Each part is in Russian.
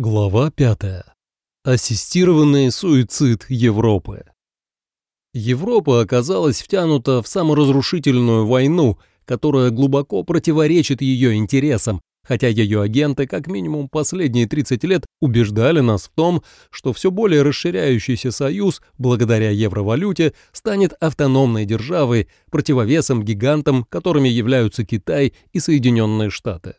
Глава 5. Ассистированный суицид Европы. Европа оказалась втянута в саморазрушительную войну, которая глубоко противоречит ее интересам, хотя ее агенты как минимум последние 30 лет убеждали нас в том, что все более расширяющийся союз, благодаря евровалюте, станет автономной державой, противовесом гигантам, которыми являются Китай и Соединенные Штаты.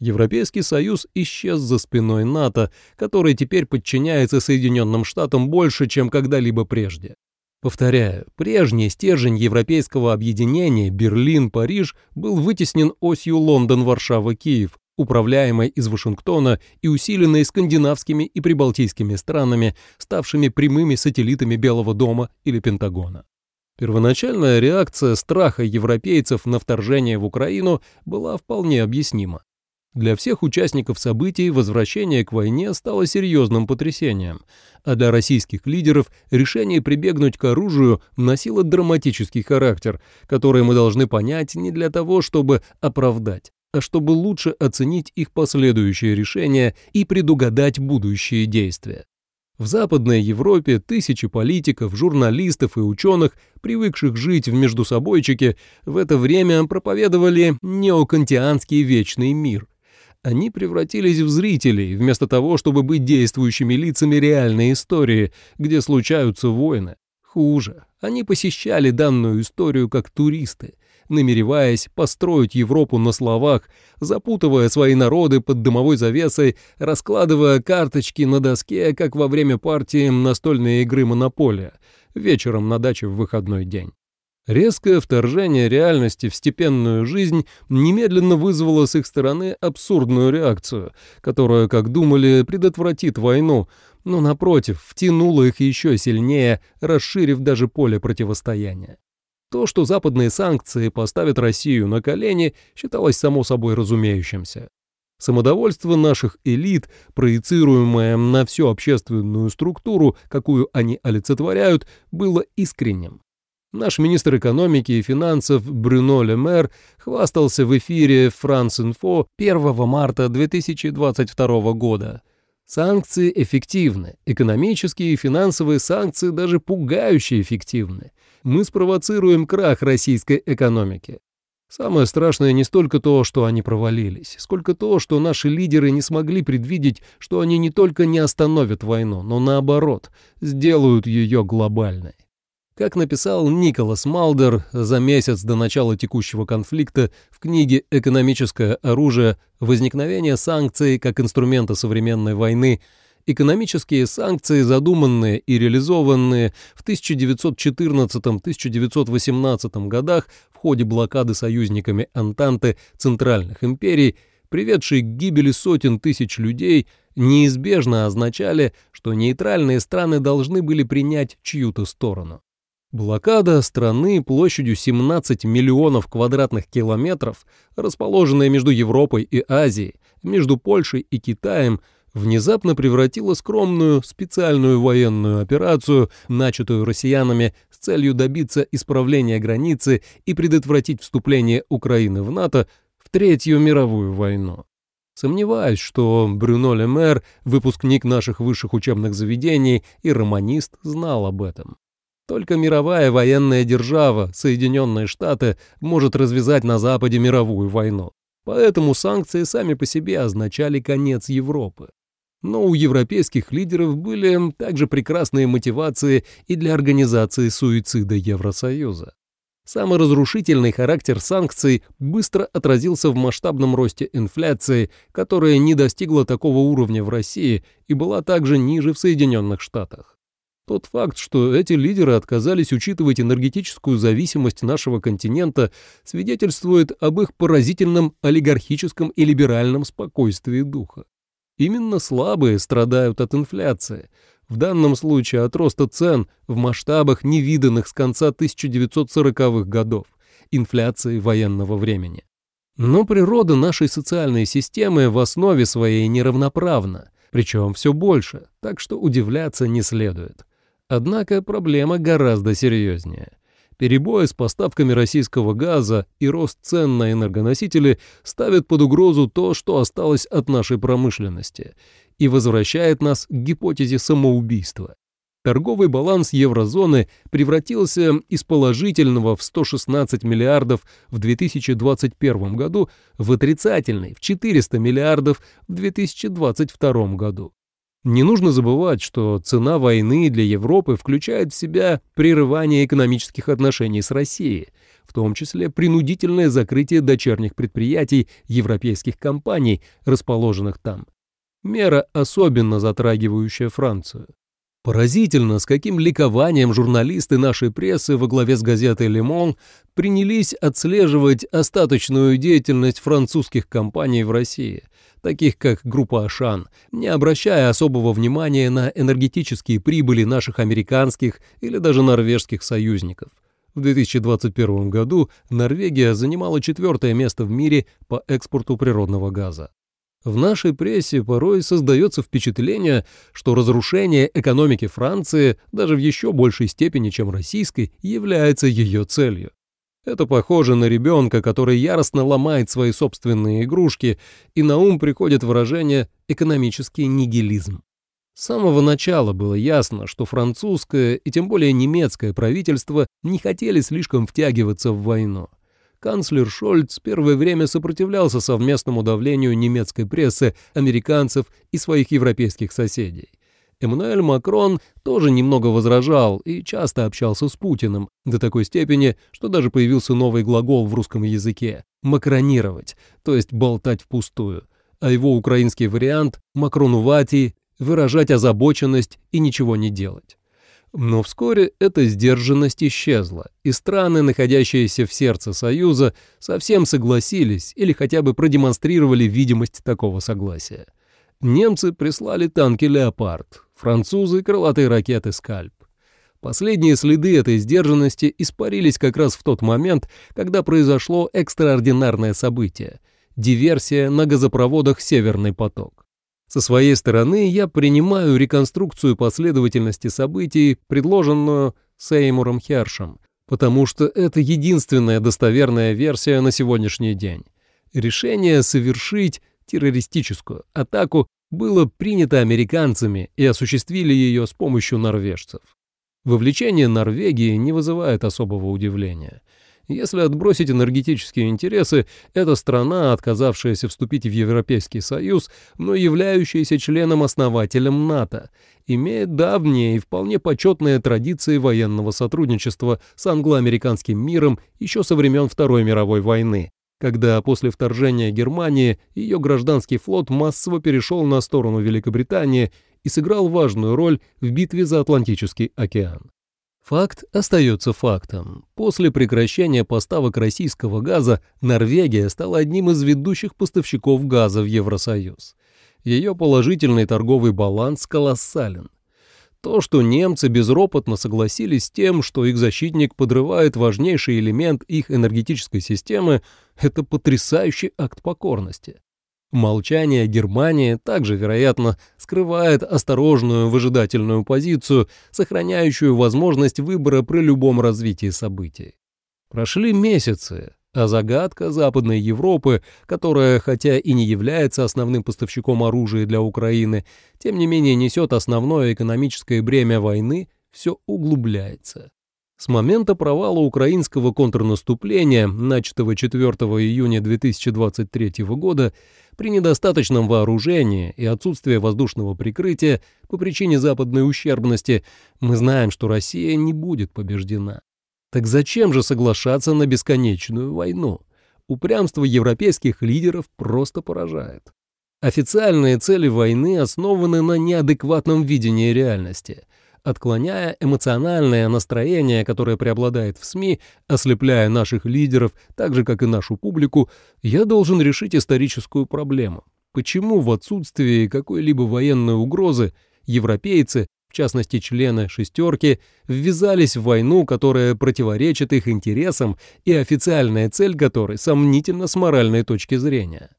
Европейский Союз исчез за спиной НАТО, который теперь подчиняется Соединенным Штатам больше, чем когда-либо прежде. Повторяю, прежний стержень европейского объединения Берлин-Париж был вытеснен осью Лондон-Варшава-Киев, управляемой из Вашингтона и усиленной скандинавскими и прибалтийскими странами, ставшими прямыми сателлитами Белого дома или Пентагона. Первоначальная реакция страха европейцев на вторжение в Украину была вполне объяснима. Для всех участников событий возвращение к войне стало серьезным потрясением, а для российских лидеров решение прибегнуть к оружию носило драматический характер, который мы должны понять не для того, чтобы оправдать, а чтобы лучше оценить их последующие решения и предугадать будущие действия. В Западной Европе тысячи политиков, журналистов и ученых, привыкших жить в междусобойчике, в это время проповедовали неокантианский вечный мир, они превратились в зрителей, вместо того, чтобы быть действующими лицами реальной истории, где случаются войны. Хуже, они посещали данную историю как туристы, намереваясь построить Европу на словах, запутывая свои народы под дымовой завесой, раскладывая карточки на доске, как во время партии настольной игры «Монополия», вечером на даче в выходной день. Резкое вторжение реальности в степенную жизнь немедленно вызвало с их стороны абсурдную реакцию, которая, как думали, предотвратит войну, но, напротив, втянула их еще сильнее, расширив даже поле противостояния. То, что западные санкции поставят Россию на колени, считалось само собой разумеющимся. Самодовольство наших элит, проецируемое на всю общественную структуру, какую они олицетворяют, было искренним. Наш министр экономики и финансов Брюно Лемер хвастался в эфире Info 1 марта 2022 года. Санкции эффективны, экономические и финансовые санкции даже пугающе эффективны. Мы спровоцируем крах российской экономики. Самое страшное не столько то, что они провалились, сколько то, что наши лидеры не смогли предвидеть, что они не только не остановят войну, но наоборот, сделают ее глобальной. Как написал Николас Малдер за месяц до начала текущего конфликта в книге «Экономическое оружие. Возникновение санкций как инструмента современной войны», экономические санкции, задуманные и реализованные в 1914-1918 годах в ходе блокады союзниками Антанты центральных империй, приведшие к гибели сотен тысяч людей, неизбежно означали, что нейтральные страны должны были принять чью-то сторону. Блокада страны площадью 17 миллионов квадратных километров, расположенная между Европой и Азией, между Польшей и Китаем, внезапно превратила скромную специальную военную операцию, начатую россиянами с целью добиться исправления границы и предотвратить вступление Украины в НАТО, в Третью мировую войну. Сомневаюсь, что Брюно Лемер, выпускник наших высших учебных заведений и романист, знал об этом. Только мировая военная держава, Соединенные Штаты, может развязать на Западе мировую войну. Поэтому санкции сами по себе означали конец Европы. Но у европейских лидеров были также прекрасные мотивации и для организации суицида Евросоюза. Саморазрушительный характер санкций быстро отразился в масштабном росте инфляции, которая не достигла такого уровня в России и была также ниже в Соединенных Штатах. Тот факт, что эти лидеры отказались учитывать энергетическую зависимость нашего континента, свидетельствует об их поразительном олигархическом и либеральном спокойствии духа. Именно слабые страдают от инфляции, в данном случае от роста цен в масштабах, невиданных с конца 1940-х годов, инфляции военного времени. Но природа нашей социальной системы в основе своей неравноправна, причем все больше, так что удивляться не следует. Однако проблема гораздо серьезнее. Перебои с поставками российского газа и рост цен на энергоносители ставят под угрозу то, что осталось от нашей промышленности, и возвращает нас к гипотезе самоубийства. Торговый баланс еврозоны превратился из положительного в 116 миллиардов в 2021 году в отрицательный в 400 миллиардов в 2022 году. Не нужно забывать, что цена войны для Европы включает в себя прерывание экономических отношений с Россией, в том числе принудительное закрытие дочерних предприятий европейских компаний, расположенных там. Мера, особенно затрагивающая Францию. Поразительно, с каким ликованием журналисты нашей прессы во главе с газетой «Лемон» принялись отслеживать остаточную деятельность французских компаний в России, таких как группа «Ашан», не обращая особого внимания на энергетические прибыли наших американских или даже норвежских союзников. В 2021 году Норвегия занимала четвертое место в мире по экспорту природного газа. В нашей прессе порой создается впечатление, что разрушение экономики Франции даже в еще большей степени, чем российской, является ее целью. Это похоже на ребенка, который яростно ломает свои собственные игрушки, и на ум приходит выражение «экономический нигилизм». С самого начала было ясно, что французское и тем более немецкое правительство не хотели слишком втягиваться в войну канцлер Шольц первое время сопротивлялся совместному давлению немецкой прессы, американцев и своих европейских соседей. Эммануэль Макрон тоже немного возражал и часто общался с Путиным, до такой степени, что даже появился новый глагол в русском языке – «макронировать», то есть болтать впустую, а его украинский вариант – «макронувати» – выражать озабоченность и ничего не делать. Но вскоре эта сдержанность исчезла, и страны, находящиеся в сердце Союза, совсем согласились или хотя бы продемонстрировали видимость такого согласия. Немцы прислали танки «Леопард», французы — крылатые ракеты «Скальп». Последние следы этой сдержанности испарились как раз в тот момент, когда произошло экстраординарное событие — диверсия на газопроводах «Северный поток». Со своей стороны я принимаю реконструкцию последовательности событий, предложенную Сеймуром Хершем, потому что это единственная достоверная версия на сегодняшний день. Решение совершить террористическую атаку было принято американцами и осуществили ее с помощью норвежцев. Вовлечение Норвегии не вызывает особого удивления. Если отбросить энергетические интересы, эта страна, отказавшаяся вступить в Европейский Союз, но являющаяся членом-основателем НАТО, имеет давние и вполне почетные традиции военного сотрудничества с англо-американским миром еще со времен Второй мировой войны, когда после вторжения Германии ее гражданский флот массово перешел на сторону Великобритании и сыграл важную роль в битве за Атлантический океан. Факт остается фактом. После прекращения поставок российского газа Норвегия стала одним из ведущих поставщиков газа в Евросоюз. Ее положительный торговый баланс колоссален. То, что немцы безропотно согласились с тем, что их защитник подрывает важнейший элемент их энергетической системы, это потрясающий акт покорности. Молчание Германии также, вероятно, скрывает осторожную выжидательную позицию, сохраняющую возможность выбора при любом развитии событий. Прошли месяцы, а загадка Западной Европы, которая, хотя и не является основным поставщиком оружия для Украины, тем не менее несет основное экономическое бремя войны, все углубляется. С момента провала украинского контрнаступления, начатого 4 июня 2023 года, при недостаточном вооружении и отсутствии воздушного прикрытия по причине западной ущербности, мы знаем, что Россия не будет побеждена. Так зачем же соглашаться на бесконечную войну? Упрямство европейских лидеров просто поражает. Официальные цели войны основаны на неадекватном видении реальности – отклоняя эмоциональное настроение, которое преобладает в СМИ, ослепляя наших лидеров, так же, как и нашу публику, я должен решить историческую проблему. Почему в отсутствии какой-либо военной угрозы европейцы, в частности члены «шестерки», ввязались в войну, которая противоречит их интересам и официальная цель которой сомнительна с моральной точки зрения?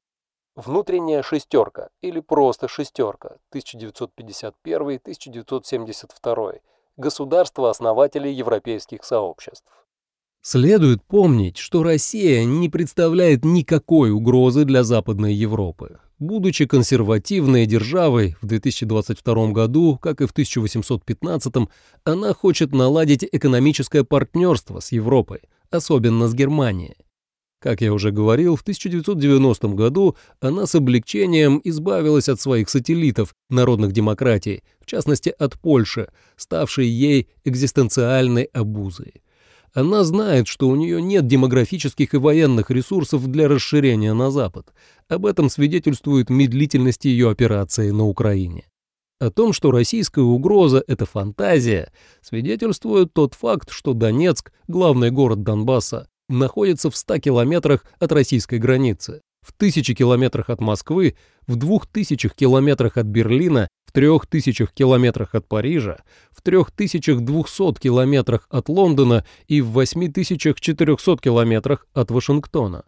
Внутренняя шестерка или просто шестерка 1951-1972. Государство-основателей европейских сообществ. Следует помнить, что Россия не представляет никакой угрозы для Западной Европы. Будучи консервативной державой в 2022 году, как и в 1815, она хочет наладить экономическое партнерство с Европой, особенно с Германией. Как я уже говорил, в 1990 году она с облегчением избавилась от своих сателлитов, народных демократий, в частности от Польши, ставшей ей экзистенциальной обузой. Она знает, что у нее нет демографических и военных ресурсов для расширения на Запад. Об этом свидетельствует медлительность ее операции на Украине. О том, что российская угроза – это фантазия, свидетельствует тот факт, что Донецк, главный город Донбасса, находится в 100 километрах от российской границы, в тысячи километрах от Москвы, в двух тысячах километрах от Берлина, в трех тысячах километрах от Парижа, в трех тысячах двухсот километрах от Лондона и в восьми тысячах четырехсот километрах от Вашингтона.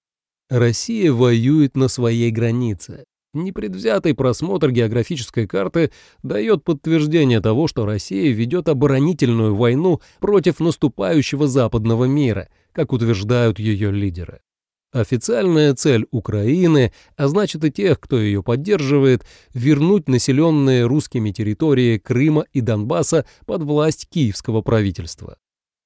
Россия воюет на своей границе. Непредвзятый просмотр географической карты дает подтверждение того, что Россия ведет оборонительную войну против наступающего западного мира – как утверждают ее лидеры. Официальная цель Украины, а значит и тех, кто ее поддерживает, вернуть населенные русскими территории Крыма и Донбасса под власть киевского правительства.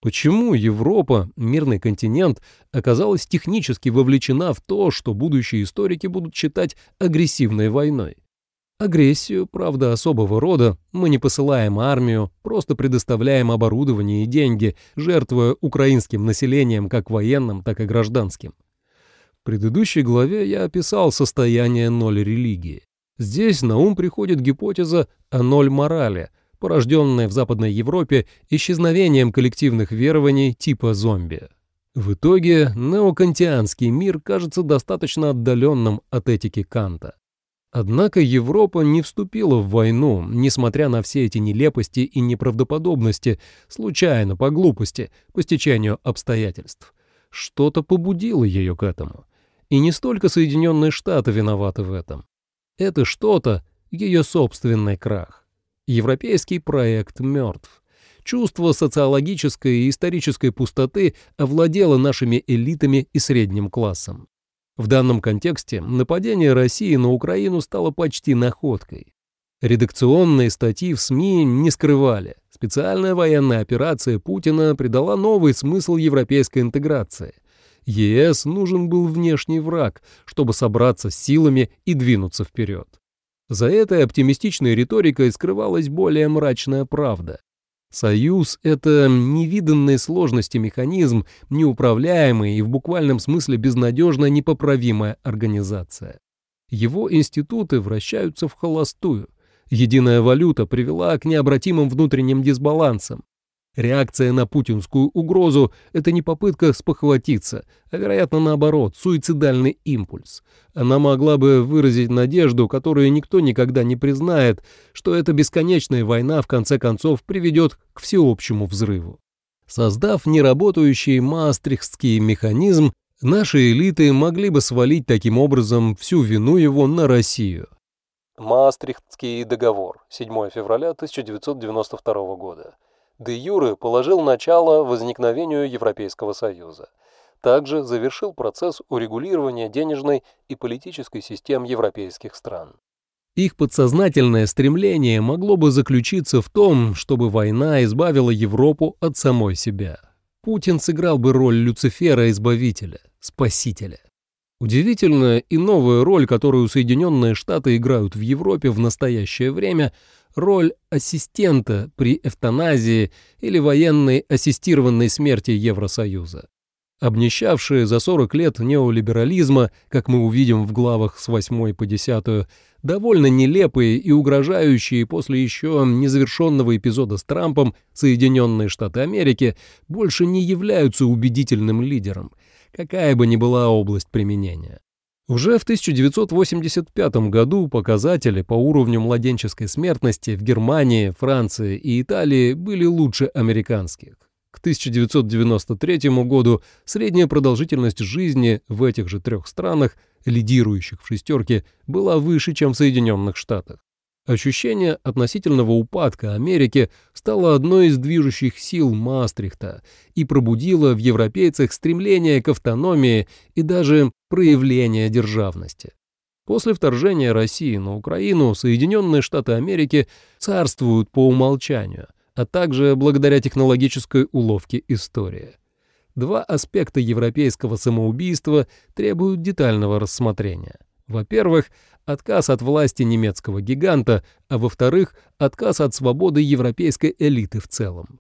Почему Европа, мирный континент, оказалась технически вовлечена в то, что будущие историки будут считать агрессивной войной? Агрессию, правда, особого рода, мы не посылаем армию, просто предоставляем оборудование и деньги, жертвуя украинским населением как военным, так и гражданским. В предыдущей главе я описал состояние ноль религии. Здесь на ум приходит гипотеза о ноль морали, порожденная в Западной Европе исчезновением коллективных верований типа зомби. В итоге неокантианский мир кажется достаточно отдаленным от этики Канта. Однако Европа не вступила в войну, несмотря на все эти нелепости и неправдоподобности, случайно, по глупости, по стечению обстоятельств. Что-то побудило ее к этому. И не столько Соединенные Штаты виноваты в этом. Это что-то — ее собственный крах. Европейский проект мертв. Чувство социологической и исторической пустоты овладело нашими элитами и средним классом. В данном контексте нападение России на Украину стало почти находкой. Редакционные статьи в СМИ не скрывали. Специальная военная операция Путина придала новый смысл европейской интеграции. ЕС нужен был внешний враг, чтобы собраться с силами и двинуться вперед. За этой оптимистичной риторикой скрывалась более мрачная правда. Союз — это невиданной сложности механизм, неуправляемый и в буквальном смысле безнадежно непоправимая организация. Его институты вращаются в холостую. Единая валюта привела к необратимым внутренним дисбалансам. Реакция на путинскую угрозу – это не попытка спохватиться, а, вероятно, наоборот, суицидальный импульс. Она могла бы выразить надежду, которую никто никогда не признает, что эта бесконечная война в конце концов приведет к всеобщему взрыву. Создав неработающий маастрихтский механизм, наши элиты могли бы свалить таким образом всю вину его на Россию. Маастрихтский договор, 7 февраля 1992 года де юре положил начало возникновению Европейского Союза. Также завершил процесс урегулирования денежной и политической систем европейских стран. Их подсознательное стремление могло бы заключиться в том, чтобы война избавила Европу от самой себя. Путин сыграл бы роль Люцифера-избавителя, спасителя. Удивительная и новая роль, которую Соединенные Штаты играют в Европе в настоящее время, роль ассистента при эвтаназии или военной ассистированной смерти Евросоюза. Обнищавшие за 40 лет неолиберализма, как мы увидим в главах с 8 по 10, довольно нелепые и угрожающие после еще незавершенного эпизода с Трампом Соединенные Штаты Америки больше не являются убедительным лидером, какая бы ни была область применения. Уже в 1985 году показатели по уровню младенческой смертности в Германии, Франции и Италии были лучше американских. К 1993 году средняя продолжительность жизни в этих же трех странах, лидирующих в шестерке, была выше, чем в Соединенных Штатах. Ощущение относительного упадка Америки стало одной из движущих сил Мастрихта и пробудило в европейцах стремление к автономии и даже проявление державности. После вторжения России на Украину Соединенные Штаты Америки царствуют по умолчанию, а также благодаря технологической уловке истории. Два аспекта европейского самоубийства требуют детального рассмотрения. Во-первых, отказ от власти немецкого гиганта, а во-вторых, отказ от свободы европейской элиты в целом.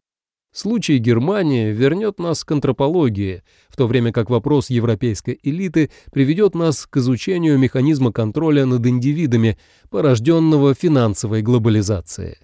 Случай Германии вернет нас к антропологии, в то время как вопрос европейской элиты приведет нас к изучению механизма контроля над индивидами, порожденного финансовой глобализацией.